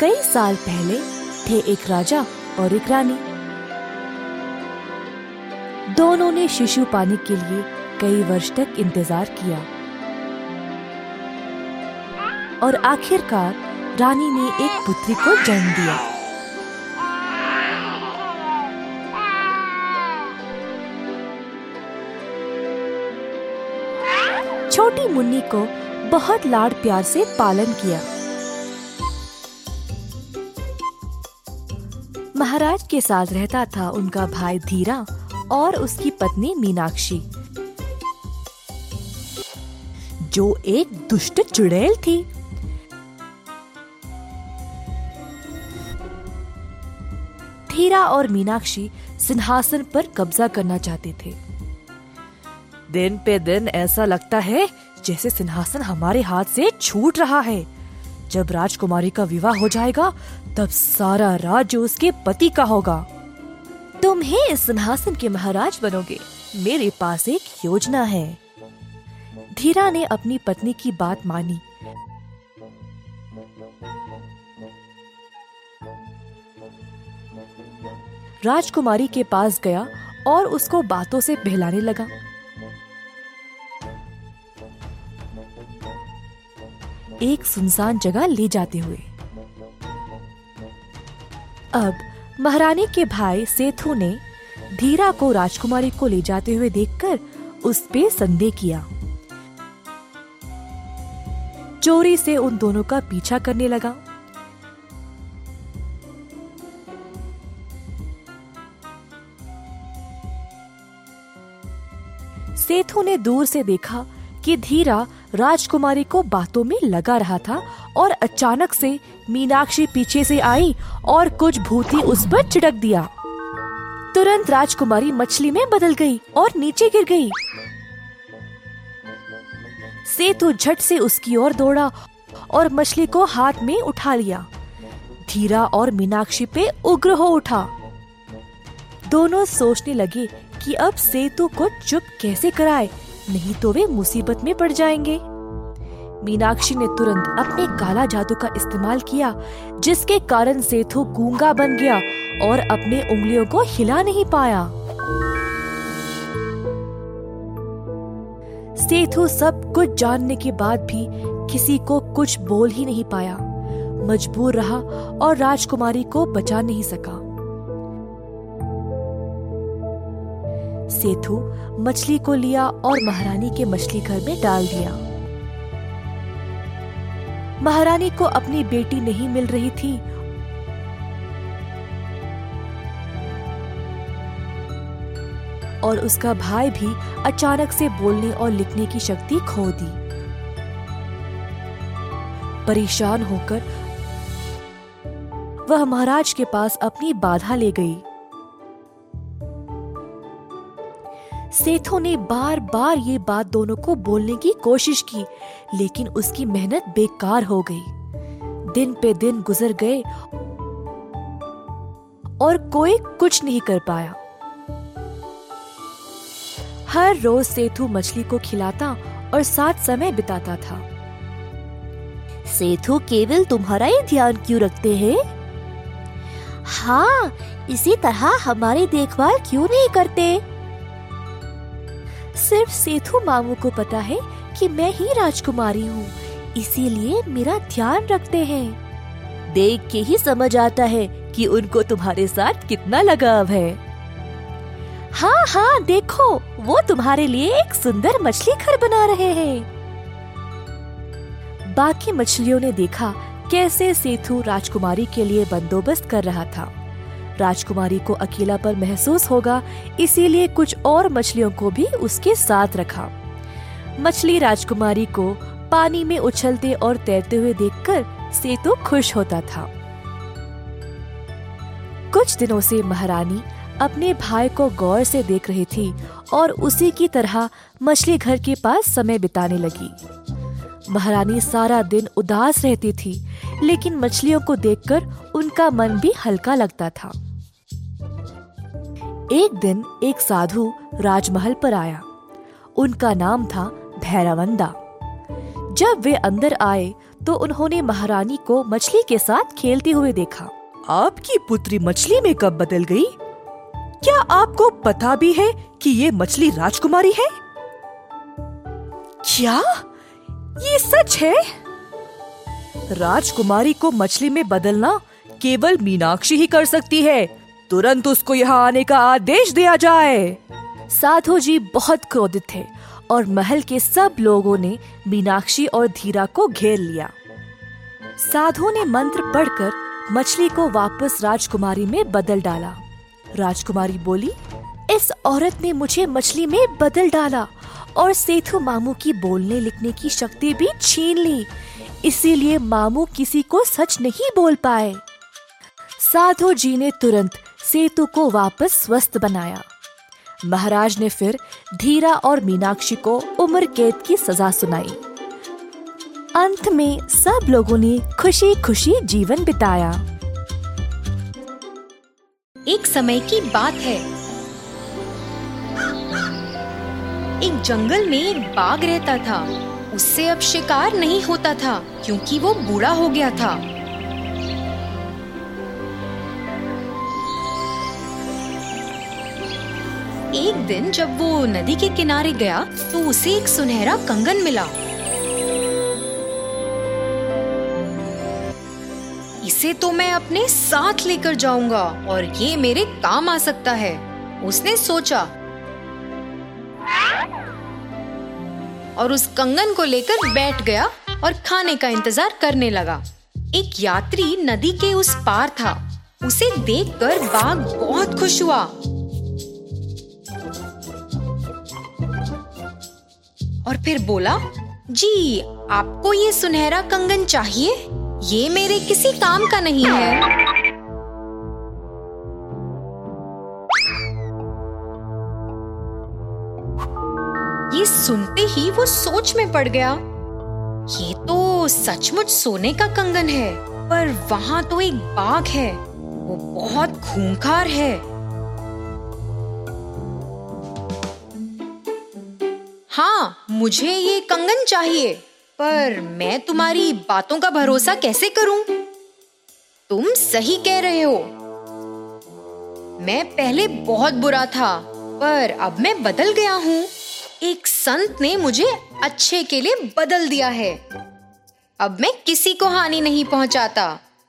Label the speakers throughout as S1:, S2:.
S1: कई साल पहले थे एक राजा और एक रानी। दोनों ने शिशु पाने के लिए कई वर्ष तक इंतज़ार किया। और आखिरकार रानी ने एक पुत्री को जन्म दिया। छोटी मुन्नी को बहुत लाड़ प्यार से पालन किया। महाराज के साथ रहता था उनका भाई धीरा और उसकी पत्नी मीनाक्षी। जो एक दुष्ट चुड़ैल थी। धीरा और मीनाक्षी सिंहासन पर कब्जा करना चाहते थे। दिन पे दिन ऐसा लगता है जैसे सिंहासन हमारे हाथ से छूट रहा है। जब राजकुमारी का विवाह हो जाएगा, तब सारा राज्य उसके पति का होगा। तुम ही इस सिंहासन के महाराज बनोगे। मेरे पास एक योजना है। धीरा ने अपनी पत्नी की बात मानी। राजकुमारी के पास गया और उसको बातों से बहलाने लगा। एक सुनसान जगह ले जाते हुए। अब महारानी के भाई सेथु ने धीरा को राजकुमारी को ले जाते हुए देखकर उस पे संदेह किया। चोरी से उन दोनों का पीछा करने लगा। सेथु ने दूर से देखा कि धीरा राजकुमारी को बातों में लगा रहा था और अचानक से मीनाक्षी पीछे से आई और कुछ भूती उस पर चिड़क दिया। तुरंत राजकुमारी मछली में बदल गई और नीचे गिर गई। सेतु झट से उसकी ओर दौड़ा और मछली को हाथ में उठा लिया। धीरा और मीनाक्षी पे उग्र हो उठा। दोनों सोचने लगे कि अब सेतु को चुप कैसे कराए? नहीं तो वे मुसीबत में पड़ जाएँगे। मीनाक्षी ने तुरंत अपने काला जादू का इस्तेमाल किया, जिसके कारण सेतु गूँगा बन गया और अपने उंगलियों को हिला नहीं पाया। सेतु सब कुछ जानने के बाद भी किसी को कुछ बोल ही नहीं पाया। मजबूर रहा और राजकुमारी को बचा नहीं सका। सेतु मछली को लिया और महारानी के मछली घर में डाल दिया। महारानी को अपनी बेटी नहीं मिल रही थी। और उसका भाई भी अचानक से बोलने और लिखने की शक्ति खो दी। परेशान होकर वह महाराज के पास अपनी बाधा ले गई। सेठों ने बार बार ये बात दोनों को बोलने की कोशिश की, लेकिन उसकी मेहनत बेकार हो गई। दिन पे दिन गुजर गए और कोई कुछ नहीं कर पाया। हर रोज सेठू मछली को खिलाता और साथ समय बिताता था।
S2: सेठू केवल तुम्हारा ही ध्यान क्यों रखते हैं? हाँ इसी तरह हमारी देखभाल क्यों नहीं करते?
S1: सिर्फ़ सेठू मामू को पता है कि मैं ही राजकुमारी हूँ। इसीलिए मेरा ध्यान रखते हैं।
S2: देख के ही समझ आता है कि उनको तुम्हारे साथ कितना लगाव है।
S1: हाँ हाँ देखो, वो तुम्हारे लिए एक सुंदर मछली घर बना रहे हैं। बाकी मछलियों ने देखा कैसे सेतु राजकुमारी के लिए बंदोबस्त कर रहा था। राजकुमारी को अकेला पर महसूस होगा, इसीलिए कुछ और मछलियों को भी उसके साथ रखा। मछली राजकुमारी को पानी में उछलते और तैरते हुए देखकर सेतु खुश होता था। कुछ दिनों से महारानी अपने भाई को गौर से देख रही थी और उसी की तरह मछली घर के पास समय बिताने लगी। महारानी सारा दिन उदास रहती थी लेकिन मछलियों को देखकर उनका मन भी हल्का लगता था। एक दिन एक साधु राजमहल पर आया। उनका नाम था भैरवंदा। जब वे अंदर आए तो उन्होंने महारानी को मछली के साथ खेलते हुए देखा। आपकी पुत्री मछली में कब बदल गई? क्या आपको पता भी है कि ये मछली राजकुमारी है? क्या? ये सच है? राजकुमारी को मछली में बदलना केवल मीनाक्षी ही कर सकती है। तुरंत उसको यहाँ आने का आदेश दिया जाए। साधु जी बहुत क्रोधित थे और महल के सब लोगों ने मीनाक्षी और धीरा को घेर लिया। साधु ने मंत्र पढ़कर मछली को वापस राजकुमारी में बदल डाला। राजकुमारी बोली, इस औरत ने मुझे मछली में बदल डाला। और सेठू मामू की बोलने लिखने की शक्ति भी छीन ली। इसीलिए मामू किसी को सच नहीं बोल पाए। साधु जी ने तुरंत सेतु को वापस स्वस्थ बनाया। महाराज ने फिर धीरा और मीनाक्षी को उम्र कैद की सजा सुनाई। अंत में सब लोगों ने खुशी खुशी जीवन बिताया।
S3: एक समय की बात है। एक जंगल में एक बाघ रहता था। उससे अब शिकार नहीं होता था, क्योंकि वो बूढ़ा हो गया था। एक दिन जब वो नदी के किनारे गया तो उसे एक सुनहरा कंगन मिला। इसे तो मैं अपने साथ लेकर जाऊँगा और ये मेरे काम आ सकता है। उसने सोचा और उस कंगन को लेकर बैठ गया और खाने का इंतज़ार करने लगा। एक यात्री नदी के उस पार था। उसे देखकर बाघ बहुत खुश हुआ। और फिर बोला, जी, आपको ये सुनहरा कंगन चाहिए? ये मेरे किसी काम का नहीं है। सुनते ही वो सोच में पड़ गया। ये तो सचमुच सोने का कंगन है, पर वहाँ तो एक बाघ है। वो बहुत खूंखार है। हाँ मुझे ये कंगन चाहिए, पर मैं तुम्हारी बातों का भरोसा कैसे करूँ? तुम सही कह रहे हो। मैं पहले बहुत बुरा था, पर अब मैं बदल गया हूँ। एक संत ने मुझे अच्छे के लिए बदल दिया है। अब मैं किसी को हानि नहीं पहुंचाता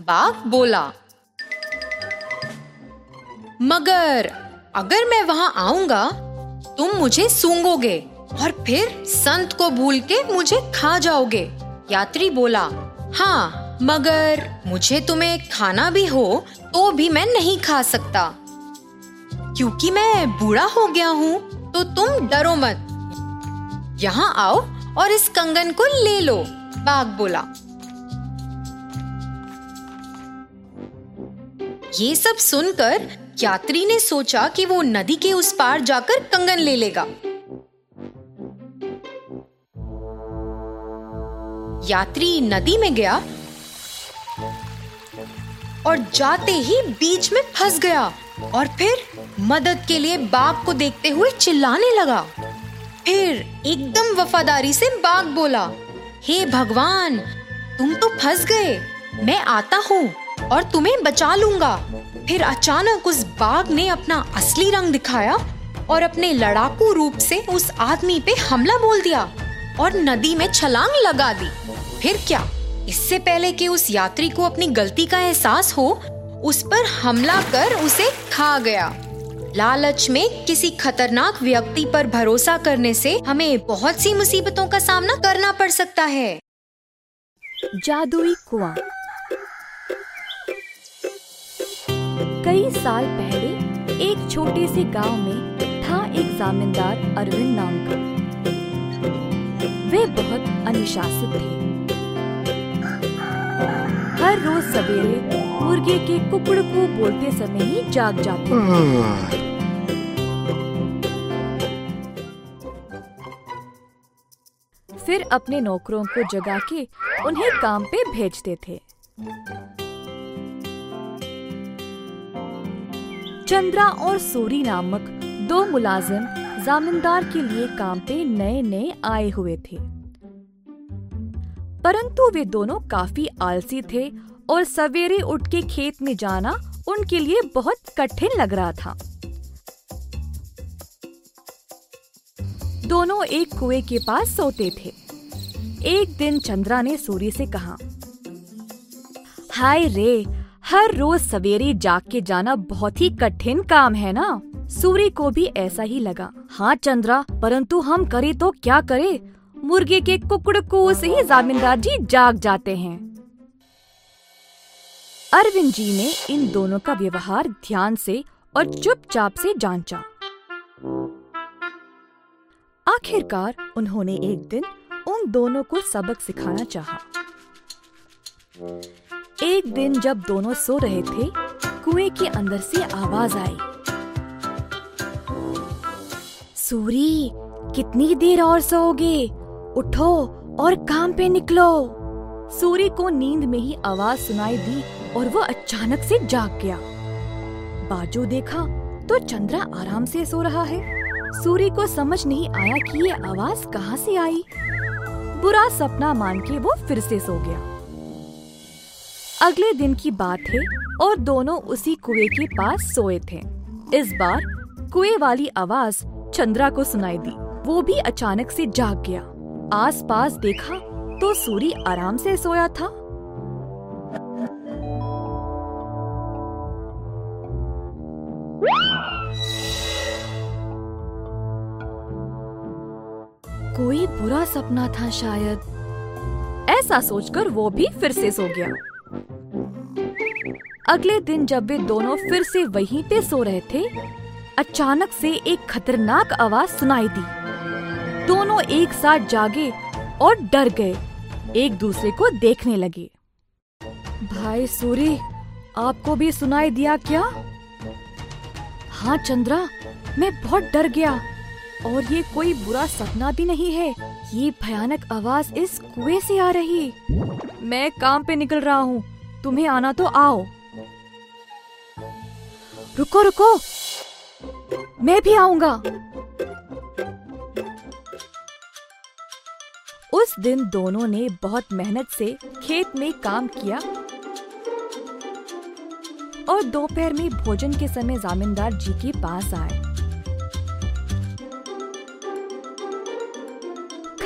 S3: बाघ बोला। मगर अगर मैं वहाँ आऊँगा, तुम मुझे सूंगोगे और फिर संत को भूल के मुझे खा जाओगे, यात्री बोला। हाँ मगर मुझे तुम्हें खाना भी हो तो भी मैं नहीं खा सकता। क्योंकि मैं बूढ़ा हो गया हूँ तो तुम डरो मत। यहाँ आओ और इस कंगन को ले लो बाघ बोला। ये सब सुनकर यात्री ने सोचा कि वो नदी के उस पार जाकर कंगन ले लेगा। यात्री नदी में गया और जाते ही बीच में फंस गया और फिर मदद के लिए बाघ को देखते हुए चिल्लाने लगा। फिर एकदम वफादारी से बाघ बोला, हे hey भगवान, तुम तो फंस गए। मैं आता हूँ और तुम्हें बचा लूँगा। फिर अचानक उस बाघ ने अपना असली रंग दिखाया और अपने लड़ाकू रूप से उस आदमी पे हमला बोल दिया और नदी में छलांग लगा दी। फिर क्या? इससे पहले कि उस यात्री को अपनी गलती का एहसास हो, उस पर हमला कर उसे खा गया। लालच में किसी खतरनाक व्यक्ति पर भरोसा करने से हमें बहुत सी मुसीबतों का सामना करना पड़ सकता है।
S1: जादुई कुआँ। कई साल पहले एक छोटे से गाँव में था एक जमींदार अरविंद नाम का। वे बहुत अनुशासित थे। हर रोज सवेरे मुर्गे के कुकड़ को बोलते समय ही जाग जाते अपने नौकरों को जगा के उन्हें काम पे भेजते थे। चंद्रा और सूरी नामक दो मुलाजिम जमींदार के लिए काम पे नए नए आए हुए थे।
S4: परंतु वे दोनों काफ़ी आलसी थे और सवेरे उठ के खेत में जाना उनके लिए बहुत कठिन लग रहा था। दोनों एक कुएँ के पास सोते थे। एक दिन चंद्रा ने सूर्य से कहा, हाय रे, हर रोज सवेरे जाग के जाना बहुत ही कठिन काम है ना? सूर्य को भी ऐसा ही लगा हाँ चंद्रा, परंतु हम करे तो क्या करे? मुर्गे के कुकड़ को से ही जामींदार जी जाग जाते हैं. अरविंद जी ने इन दोनों का व्यवहार ध्यान से और चुपचाप से जांचा। आखिरकार उन्होंने एक दिन दोनों को सबक सिखाना चाहा। एक दिन जब दोनों सो रहे थे, कुएँ के अंदर से आवाज़ आई। सूरी, कितनी देर और सोओगे? उठो और काम पे निकलो। सूरी को नींद में ही आवाज़ सुनाई दी और वो अचानक से जाग गया। बाजू देखा तो चंद्रा आराम से सो रहा है। सूरी को समझ नहीं आया कि ये आवाज़ कहाँ से आई। बुरा सपना मान के वो फिर से सो गया। अगले दिन की बात है और दोनों उसी कुएँ के पास सोए थे। इस बार कुएँ वाली आवाज़ चंद्रा को सुनाई दी। वो भी अचानक से जाग गया। आसपास देखा तो सूरी आराम से सोया था। सपना था शायद। ऐसा सोचकर वो भी फिर से सो गया। अगले दिन जब वे दोनों फिर से वहीं पे सो रहे थे, अचानक से एक खतरनाक आवाज़ सुनाई दी। दोनों एक साथ जागे और डर गए, एक दूसरे को देखने लगे। भाई सूरी, आपको भी सुनाई दिया क्या? हाँ चंद्रा, मैं बहुत डर गया। और ये कोई बुरा सपना भी नहीं है। ये भयानक आवाज़ इस कुएँ से आ रही। मैं काम पे निकल रहा हूँ। तुम्हें आना तो आओ। रुको रुको। मैं भी आऊँगा। उस दिन दोनों ने बहुत मेहनत से खेत में काम किया। और दोपहर में भोजन के समय जामींदार जी के पास आए।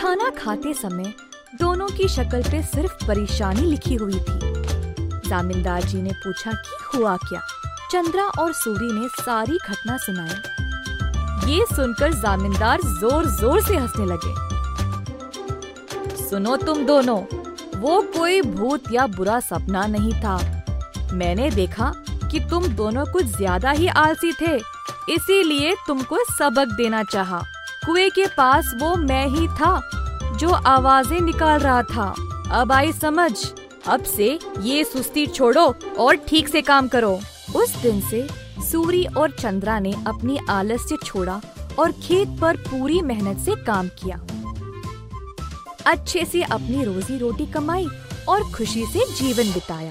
S4: खाना खाते समय दोनों की शक्ल पे सिर्फ़ परेशानी लिखी हुई थी। जामींदार जी ने पूछा, कि हुआ क्या? चंद्रा और सूरी ने सारी घटना सुनाई। ये सुनकर जामींदार ज़ोर ज़ोर से हंसने लगे। सुनो तुम दोनों, वो कोई भूत या बुरा सपना नहीं था। मैंने देखा कि तुम दोनों कुछ ज़्यादा ही आलसी थे, इसीलिए तुमको सबक देना चाहा। कुएँ के पास वो मैं ही था, जो आवाज़ें निकाल रहा था। अब आई समझ। अब से ये सुस्ती छोड़ो और ठीक से काम करो। उस दिन से सूरी और चंद्रा ने अपनी आलस्य छोड़ा और खेत पर पूरी मेहनत से काम किया। अच्छे से अपनी रोजी रोटी कमाई और खुशी से जीवन बिताया।